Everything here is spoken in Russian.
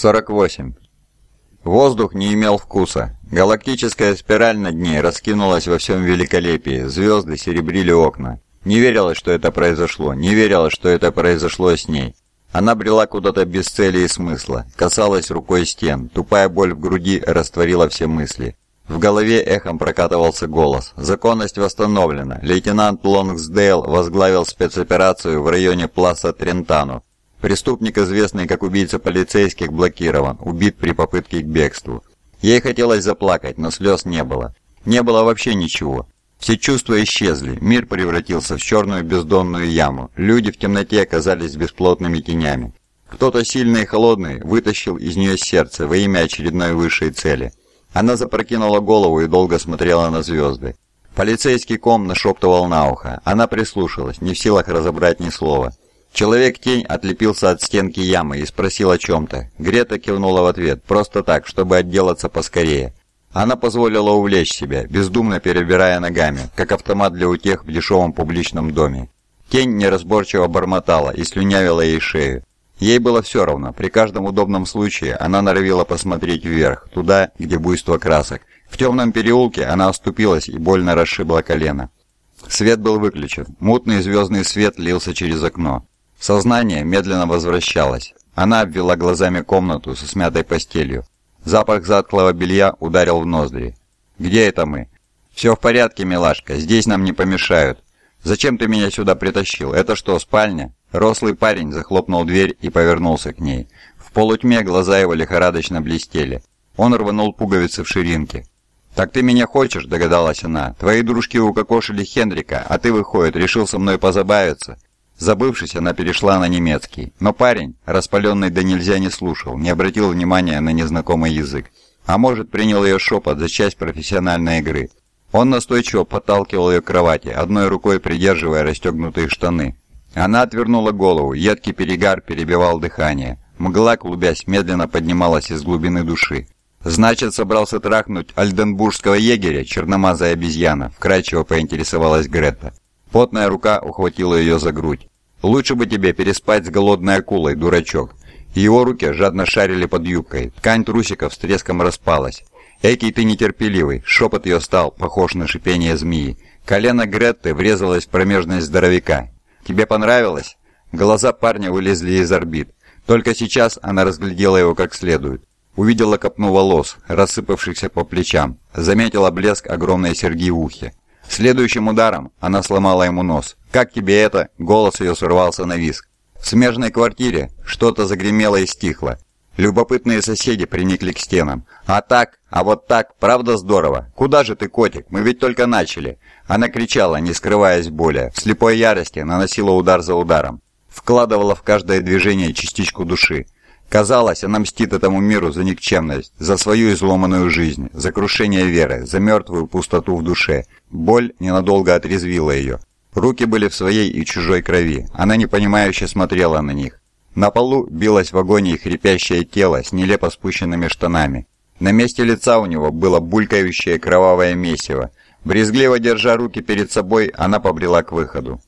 48. Воздух не имел вкуса. Галактическая спираль над ней раскинулась во всем великолепии, звезды серебрили окна. Не верилось, что это произошло, не верилось, что это произошло с ней. Она брела куда-то без цели и смысла, касалась рукой стен, тупая боль в груди растворила все мысли. В голове эхом прокатывался голос. Законность восстановлена. Лейтенант Лонгсдейл возглавил спецоперацию в районе Пласа Трентано. Преступник, известный как убийца полицейских, блокирован, убит при попытке к бегству. Ей хотелось заплакать, но слез не было. Не было вообще ничего. Все чувства исчезли, мир превратился в черную бездонную яму, люди в темноте оказались бесплотными тенями. Кто-то сильный и холодный вытащил из нее сердце во имя очередной высшей цели. Она запрокинула голову и долго смотрела на звезды. Полицейский ком нашептывал на ухо. Она прислушалась, не в силах разобрать ни слова. Человек-тень отлепился от стенки ямы и спросил о чем-то. Грета кивнула в ответ, просто так, чтобы отделаться поскорее. Она позволила увлечь себя, бездумно перебирая ногами, как автомат для утех в дешевом публичном доме. Тень неразборчиво бормотала и слюнявила ей шею. Ей было все равно, при каждом удобном случае она норовила посмотреть вверх, туда, где буйство красок. В темном переулке она оступилась и больно расшибла колено. Свет был выключен, мутный звездный свет лился через окно. Сознание медленно возвращалось. Она обвела глазами комнату со смятой постелью. Запах затклого белья ударил в ноздри. «Где это мы?» «Все в порядке, милашка, здесь нам не помешают. Зачем ты меня сюда притащил? Это что, спальня?» Рослый парень захлопнул дверь и повернулся к ней. В полутьме глаза его лихорадочно блестели. Он рванул пуговицы в ширинке. «Так ты меня хочешь?» – догадалась она. «Твои дружки укокошили Хендрика, а ты, выходит, решил со мной позабавиться?» Забывшись, она перешла на немецкий. Но парень, распаленный до нельзя, не слушал, не обратил внимания на незнакомый язык. А может, принял ее шепот за часть профессиональной игры. Он настойчиво подталкивал ее к кровати, одной рукой придерживая расстегнутые штаны. Она отвернула голову, едкий перегар перебивал дыхание. Мгла, клубясь, медленно поднималась из глубины души. «Значит, собрался трахнуть альденбургского егеря, черномазая обезьяна», вкрадчиво поинтересовалась Грета. Потная рука ухватила ее за грудь. «Лучше бы тебе переспать с голодной акулой, дурачок». Его руки жадно шарили под юбкой. Ткань трусиков с треском распалась. «Экий ты нетерпеливый!» Шепот ее стал похож на шипение змеи. Колено Гретты врезалось в промежность здоровяка. «Тебе понравилось?» Глаза парня вылезли из орбит. Только сейчас она разглядела его как следует. Увидела копну волос, рассыпавшихся по плечам. Заметила блеск огромной серьги в ухе. Следующим ударом она сломала ему нос. «Как тебе это?» — голос ее сорвался на виск. В смежной квартире что-то загремело и стихло. Любопытные соседи приникли к стенам. «А так? А вот так? Правда здорово? Куда же ты, котик? Мы ведь только начали!» Она кричала, не скрываясь боли. В слепой ярости наносила удар за ударом. Вкладывала в каждое движение частичку души. Казалось, она мстит этому миру за никчемность, за свою изломанную жизнь, за крушение веры, за мертвую пустоту в душе. Боль ненадолго отрезвила ее. Руки были в своей и чужой крови. Она непонимающе смотрела на них. На полу билось в агонии хрипящее тело с нелепо спущенными штанами. На месте лица у него было булькающее кровавое месиво. Брезгливо держа руки перед собой, она побрела к выходу.